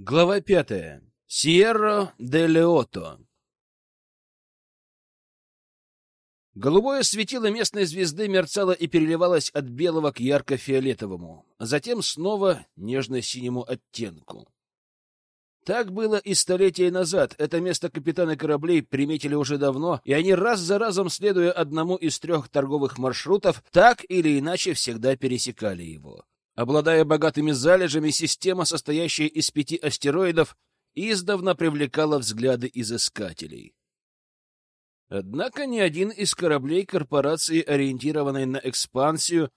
Глава пятая. Сьерро де Леото. Голубое светило местной звезды мерцало и переливалось от белого к ярко-фиолетовому, а затем снова нежно-синему оттенку. Так было и столетия назад. Это место капитаны кораблей приметили уже давно, и они раз за разом, следуя одному из трех торговых маршрутов, так или иначе всегда пересекали его. Обладая богатыми залежами, система, состоящая из пяти астероидов, издавна привлекала взгляды изыскателей. Однако ни один из кораблей корпорации, ориентированной на экспансию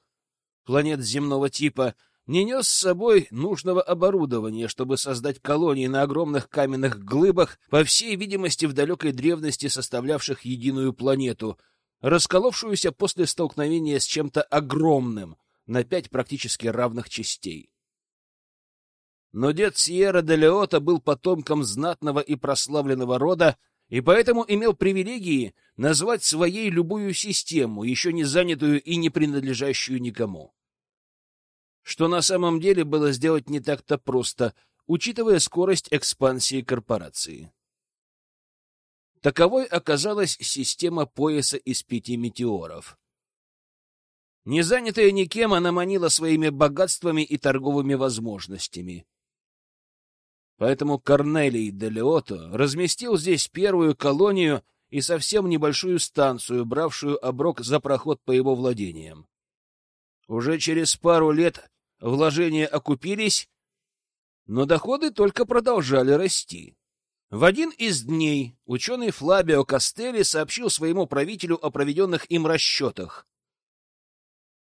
планет земного типа, не нес с собой нужного оборудования, чтобы создать колонии на огромных каменных глыбах, по всей видимости, в далекой древности составлявших единую планету, расколовшуюся после столкновения с чем-то огромным — на пять практически равных частей. Но дед Сьерра де Леота был потомком знатного и прославленного рода, и поэтому имел привилегии назвать своей любую систему, еще не занятую и не принадлежащую никому. Что на самом деле было сделать не так-то просто, учитывая скорость экспансии корпорации. Таковой оказалась система пояса из пяти метеоров. Не занятая никем, она манила своими богатствами и торговыми возможностями. Поэтому Корнелий де Леото разместил здесь первую колонию и совсем небольшую станцию, бравшую оброк за проход по его владениям. Уже через пару лет вложения окупились, но доходы только продолжали расти. В один из дней ученый Флабио Костелли сообщил своему правителю о проведенных им расчетах.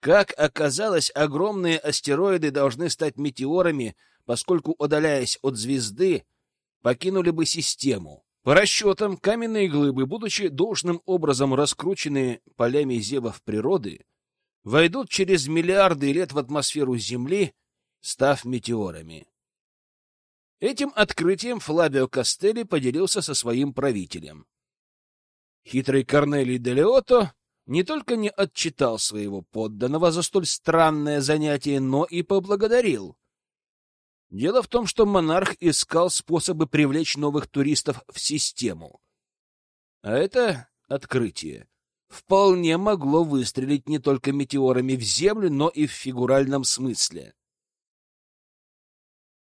Как оказалось, огромные астероиды должны стать метеорами, поскольку, удаляясь от звезды, покинули бы систему. По расчетам, каменные глыбы, будучи должным образом раскручены полями зевов природы, войдут через миллиарды лет в атмосферу Земли, став метеорами. Этим открытием Флабио Костелли поделился со своим правителем. Хитрый Корнелий де Леото не только не отчитал своего подданного за столь странное занятие, но и поблагодарил. Дело в том, что монарх искал способы привлечь новых туристов в систему. А это открытие вполне могло выстрелить не только метеорами в Землю, но и в фигуральном смысле.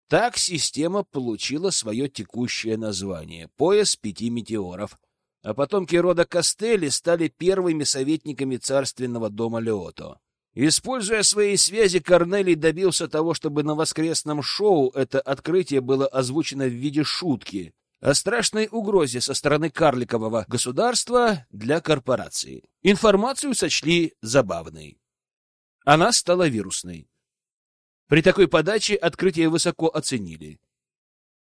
Так система получила свое текущее название — «Пояс пяти метеоров», а потомки рода Костелли стали первыми советниками царственного дома Леото. Используя свои связи, Корнелий добился того, чтобы на воскресном шоу это открытие было озвучено в виде шутки о страшной угрозе со стороны карликового государства для корпорации. Информацию сочли забавной. Она стала вирусной. При такой подаче открытие высоко оценили.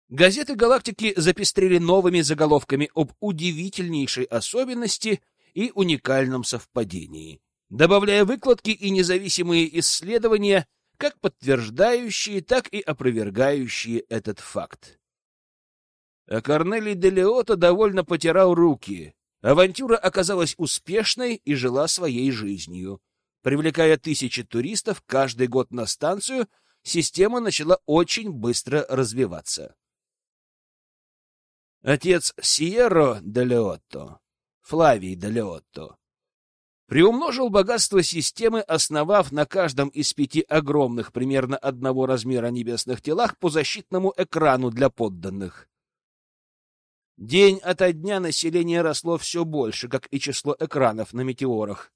Газеты «Галактики» запестрили новыми заголовками об удивительнейшей особенности и уникальном совпадении, добавляя выкладки и независимые исследования, как подтверждающие, так и опровергающие этот факт. А Корнелий де Леото довольно потирал руки. Авантюра оказалась успешной и жила своей жизнью. Привлекая тысячи туристов каждый год на станцию, система начала очень быстро развиваться. Отец Сиеро де Леотто, Флавий де Леотто, приумножил богатство системы, основав на каждом из пяти огромных, примерно одного размера небесных телах по защитному экрану для подданных. День ото дня население росло все больше, как и число экранов на метеорах.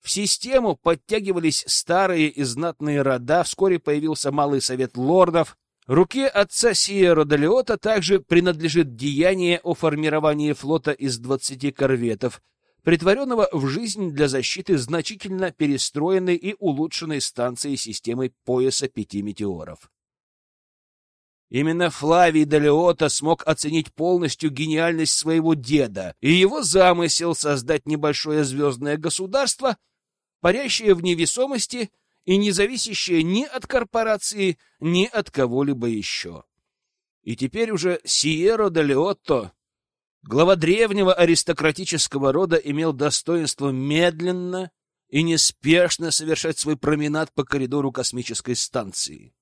В систему подтягивались старые и знатные рода, вскоре появился малый совет лордов, Руке отца Сиеро Далиота также принадлежит деяние о формировании флота из двадцати корветов, притворенного в жизнь для защиты значительно перестроенной и улучшенной станции системы пояса пяти метеоров. Именно Флавий Далиота смог оценить полностью гениальность своего деда и его замысел создать небольшое звездное государство, парящее в невесомости и не зависящая ни от корпорации, ни от кого-либо еще. И теперь уже Сиеро де Леотто, глава древнего аристократического рода, имел достоинство медленно и неспешно совершать свой променад по коридору космической станции.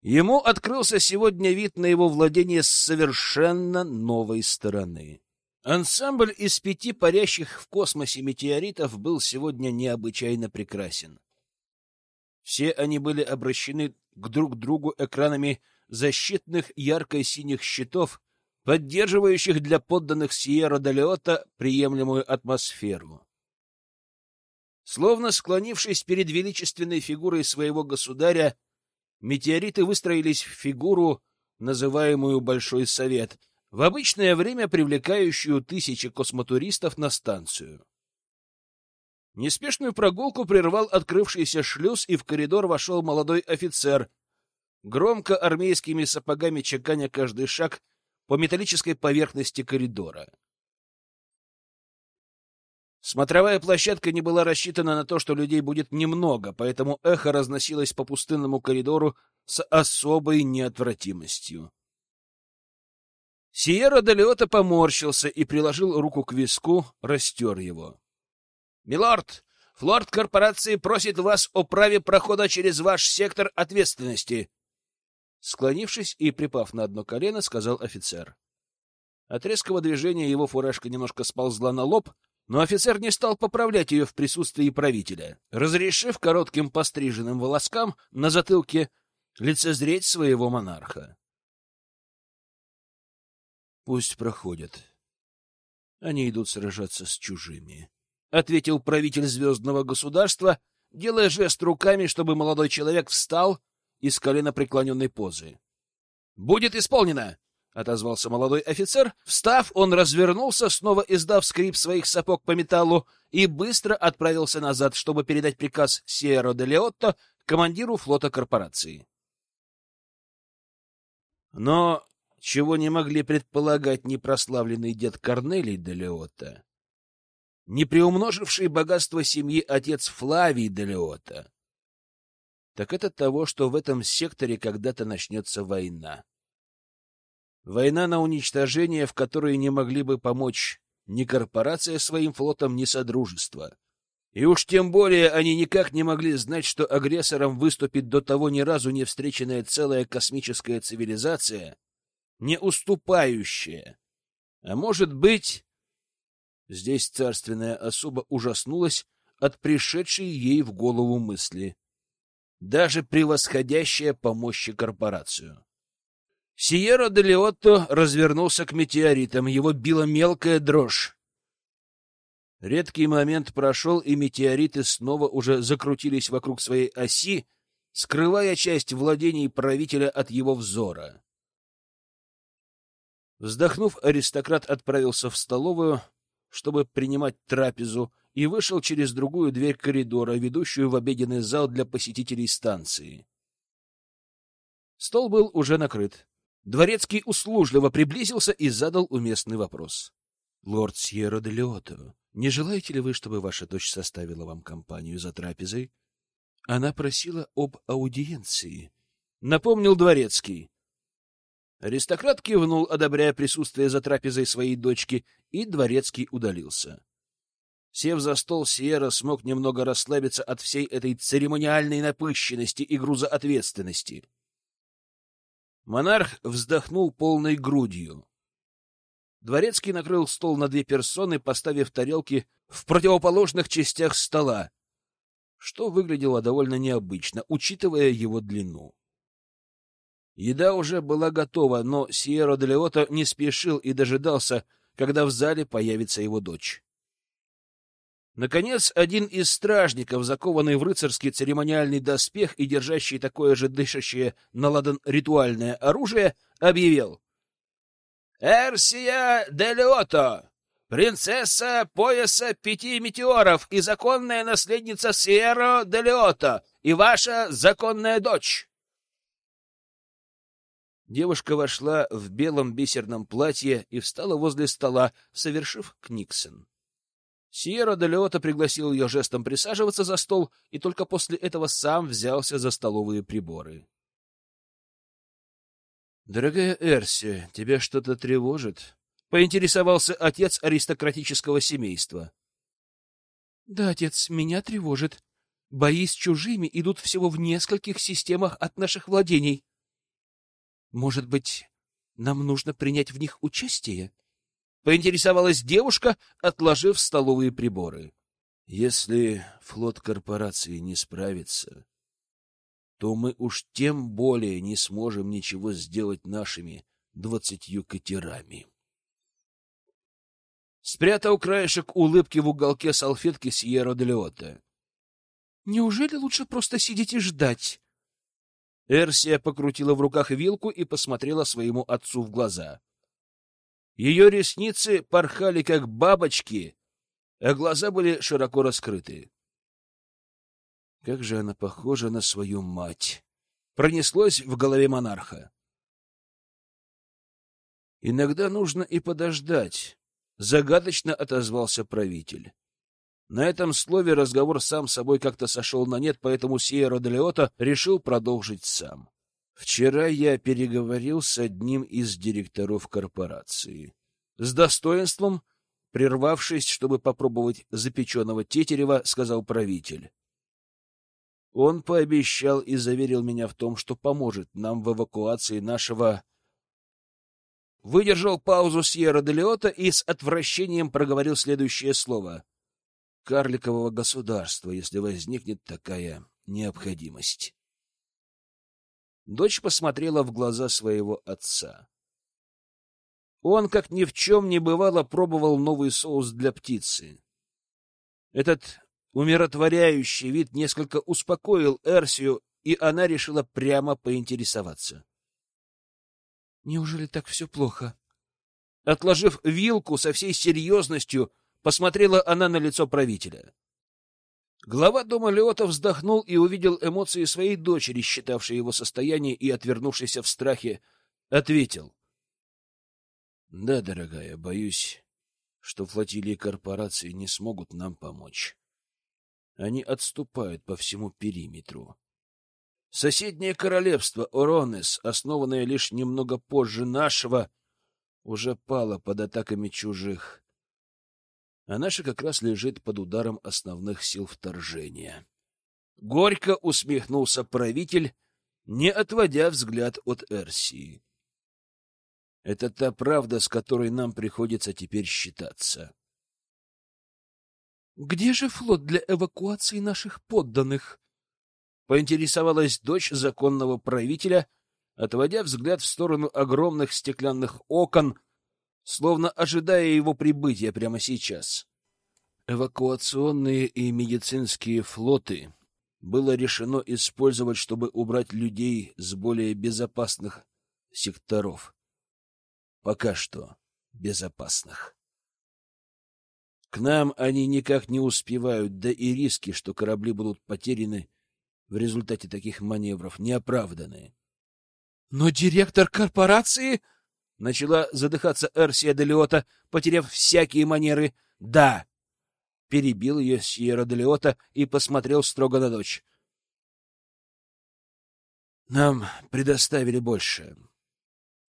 Ему открылся сегодня вид на его владение с совершенно новой стороны. Ансамбль из пяти парящих в космосе метеоритов был сегодня необычайно прекрасен. Все они были обращены к друг другу экранами защитных ярко-синих щитов, поддерживающих для подданных Сиера Далеота приемлемую атмосферу. Словно склонившись перед величественной фигурой своего государя, метеориты выстроились в фигуру, называемую Большой Совет, в обычное время привлекающую тысячи космотуристов на станцию. Неспешную прогулку прервал открывшийся шлюз, и в коридор вошел молодой офицер, громко армейскими сапогами чеканя каждый шаг по металлической поверхности коридора. Смотровая площадка не была рассчитана на то, что людей будет немного, поэтому эхо разносилось по пустынному коридору с особой неотвратимостью. Сиера Далиота поморщился и приложил руку к виску, растер его. — Милорд, флорд корпорации просит вас о праве прохода через ваш сектор ответственности. Склонившись и припав на одно колено, сказал офицер. От резкого движения его фуражка немножко сползла на лоб, но офицер не стал поправлять ее в присутствии правителя, разрешив коротким постриженным волоскам на затылке лицезреть своего монарха. Пусть проходят. Они идут сражаться с чужими, — ответил правитель звездного государства, делая жест руками, чтобы молодой человек встал из колено преклоненной позы. — Будет исполнено! — отозвался молодой офицер. Встав, он развернулся, снова издав скрип своих сапог по металлу, и быстро отправился назад, чтобы передать приказ Сиеро де Леотто, командиру флота корпорации. Но чего не могли предполагать ни прославленный дед Корнелий де Леотто, ни приумноживший богатство семьи отец Флавий де так это того, что в этом секторе когда-то начнется война. Война на уничтожение, в которой не могли бы помочь ни корпорация своим флотом, ни Содружество. И уж тем более они никак не могли знать, что агрессором выступит до того ни разу не встреченная целая космическая цивилизация, не уступающая. А может быть... Здесь царственная особа ужаснулась от пришедшей ей в голову мысли — даже превосходящая по мощи корпорацию. Сиеро де Лиотто развернулся к метеоритам, его била мелкая дрожь. Редкий момент прошел, и метеориты снова уже закрутились вокруг своей оси, скрывая часть владений правителя от его взора. Вздохнув, аристократ отправился в столовую, чтобы принимать трапезу, и вышел через другую дверь коридора, ведущую в обеденный зал для посетителей станции. Стол был уже накрыт. Дворецкий услужливо приблизился и задал уместный вопрос. — Лорд Сьерро де Лиото, не желаете ли вы, чтобы ваша дочь составила вам компанию за трапезой? Она просила об аудиенции. Напомнил Дворецкий. Аристократ кивнул, одобряя присутствие за трапезой своей дочки, и Дворецкий удалился. Сев за стол, Сиера смог немного расслабиться от всей этой церемониальной напыщенности и груза ответственности. Монарх вздохнул полной грудью. Дворецкий накрыл стол на две персоны, поставив тарелки в противоположных частях стола, что выглядело довольно необычно, учитывая его длину. Еда уже была готова, но Сиеро де Леото не спешил и дожидался, когда в зале появится его дочь. Наконец, один из стражников, закованный в рыцарский церемониальный доспех и держащий такое же дышащее на ладан ритуальное оружие, объявил. «Эрсия де Леото, принцесса пояса пяти метеоров и законная наследница Сиеро де Леото и ваша законная дочь!» Девушка вошла в белом бисерном платье и встала возле стола, совершив книксон. Сьерра де Леота пригласил ее жестом присаживаться за стол и только после этого сам взялся за столовые приборы. «Дорогая Эрси, тебя что-то тревожит?» — поинтересовался отец аристократического семейства. «Да, отец, меня тревожит. Бои с чужими идут всего в нескольких системах от наших владений». Может быть, нам нужно принять в них участие? Поинтересовалась девушка, отложив столовые приборы. Если флот корпорации не справится, то мы уж тем более не сможем ничего сделать нашими двадцатью катерами. Спрятал краешек улыбки в уголке салфетки Сьерро де Леота. Неужели лучше просто сидеть и ждать? Эрсия покрутила в руках вилку и посмотрела своему отцу в глаза. Ее ресницы порхали, как бабочки, а глаза были широко раскрыты. Как же она похожа на свою мать! Пронеслось в голове монарха. Иногда нужно и подождать, загадочно отозвался правитель. На этом слове разговор сам собой как-то сошел на нет, поэтому Сиеро де Леота решил продолжить сам. Вчера я переговорил с одним из директоров корпорации. С достоинством, прервавшись, чтобы попробовать запеченного тетерева, сказал правитель. Он пообещал и заверил меня в том, что поможет нам в эвакуации нашего... Выдержал паузу Сьерра де Леота и с отвращением проговорил следующее слово — карликового государства, если возникнет такая необходимость. Дочь посмотрела в глаза своего отца. Он, как ни в чем не бывало, пробовал новый соус для птицы. Этот умиротворяющий вид несколько успокоил Эрсию, и она решила прямо поинтересоваться. — Неужели так все плохо? Отложив вилку со всей серьезностью, Посмотрела она на лицо правителя. Глава дома Леота вздохнул и увидел эмоции своей дочери, считавшей его состояние и отвернувшейся в страхе, ответил. — Да, дорогая, боюсь, что флотилии корпорации не смогут нам помочь. Они отступают по всему периметру. Соседнее королевство Оронес, основанное лишь немного позже нашего, уже пало под атаками чужих а наша как раз лежит под ударом основных сил вторжения. Горько усмехнулся правитель, не отводя взгляд от Эрсии. Это та правда, с которой нам приходится теперь считаться. Где же флот для эвакуации наших подданных? Поинтересовалась дочь законного правителя, отводя взгляд в сторону огромных стеклянных окон, словно ожидая его прибытия прямо сейчас. Эвакуационные и медицинские флоты было решено использовать, чтобы убрать людей с более безопасных секторов. Пока что безопасных. К нам они никак не успевают, да и риски, что корабли будут потеряны в результате таких маневров, не оправданы. — Но директор корпорации Начала задыхаться Эрсия Делиота, потеряв всякие манеры. «Да!» — перебил ее Сьерра Делиота и посмотрел строго на дочь. «Нам предоставили больше.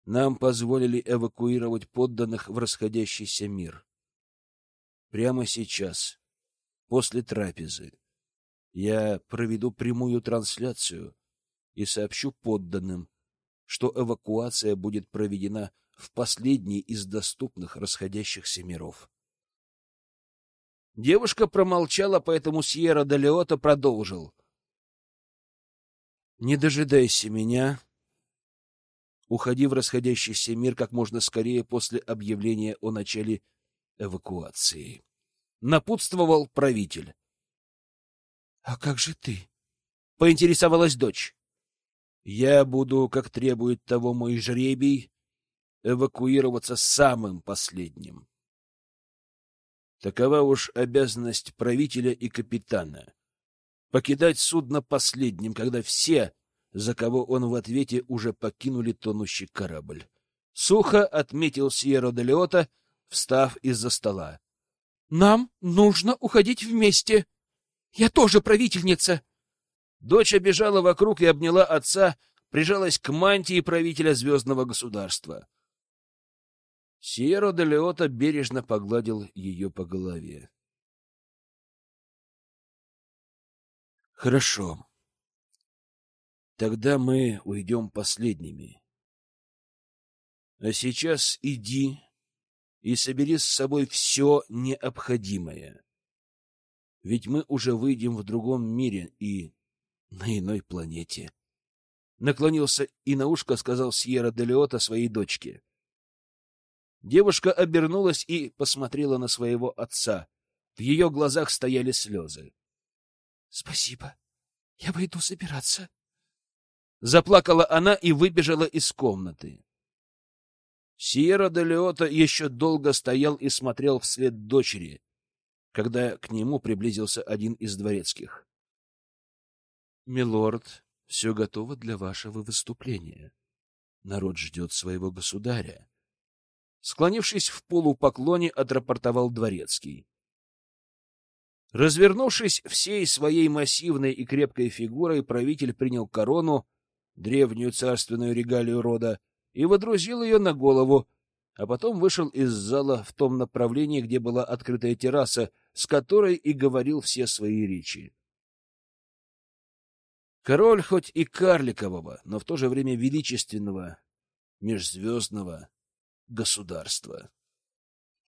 Нам позволили эвакуировать подданных в расходящийся мир. Прямо сейчас, после трапезы, я проведу прямую трансляцию и сообщу подданным, что эвакуация будет проведена в последний из доступных расходящихся миров. Девушка промолчала, поэтому Сьерра де Леота продолжил. «Не дожидайся меня. Уходи в расходящийся мир как можно скорее после объявления о начале эвакуации». Напутствовал правитель. «А как же ты?» — поинтересовалась дочь. Я буду, как требует того мой жребий, эвакуироваться самым последним. Такова уж обязанность правителя и капитана — покидать судно последним, когда все, за кого он в ответе, уже покинули тонущий корабль. Сухо отметил Сьерро де Леота, встав из-за стола. — Нам нужно уходить вместе. Я тоже правительница. Дочь обежала вокруг и обняла отца, прижалась к мантии правителя звездного государства. Сьерро де Леота бережно погладил ее по голове. Хорошо. Тогда мы уйдем последними. А сейчас иди и собери с собой все необходимое. Ведь мы уже выйдем в другом мире и на иной планете. Наклонился и на ушко сказал Сьерра де Леота своей дочке. Девушка обернулась и посмотрела на своего отца. В ее глазах стояли слезы. — Спасибо. Я пойду собираться. Заплакала она и выбежала из комнаты. Сьерра де Леота еще долго стоял и смотрел вслед дочери, когда к нему приблизился один из дворецких. — Милорд, все готово для вашего выступления. Народ ждет своего государя. Склонившись в полупоклоне, отрапортовал дворецкий. Развернувшись всей своей массивной и крепкой фигурой, правитель принял корону, древнюю царственную регалию рода, и водрузил ее на голову, а потом вышел из зала в том направлении, где была открытая терраса, с которой и говорил все свои речи. Король хоть и карликового, но в то же время величественного, межзвездного государства.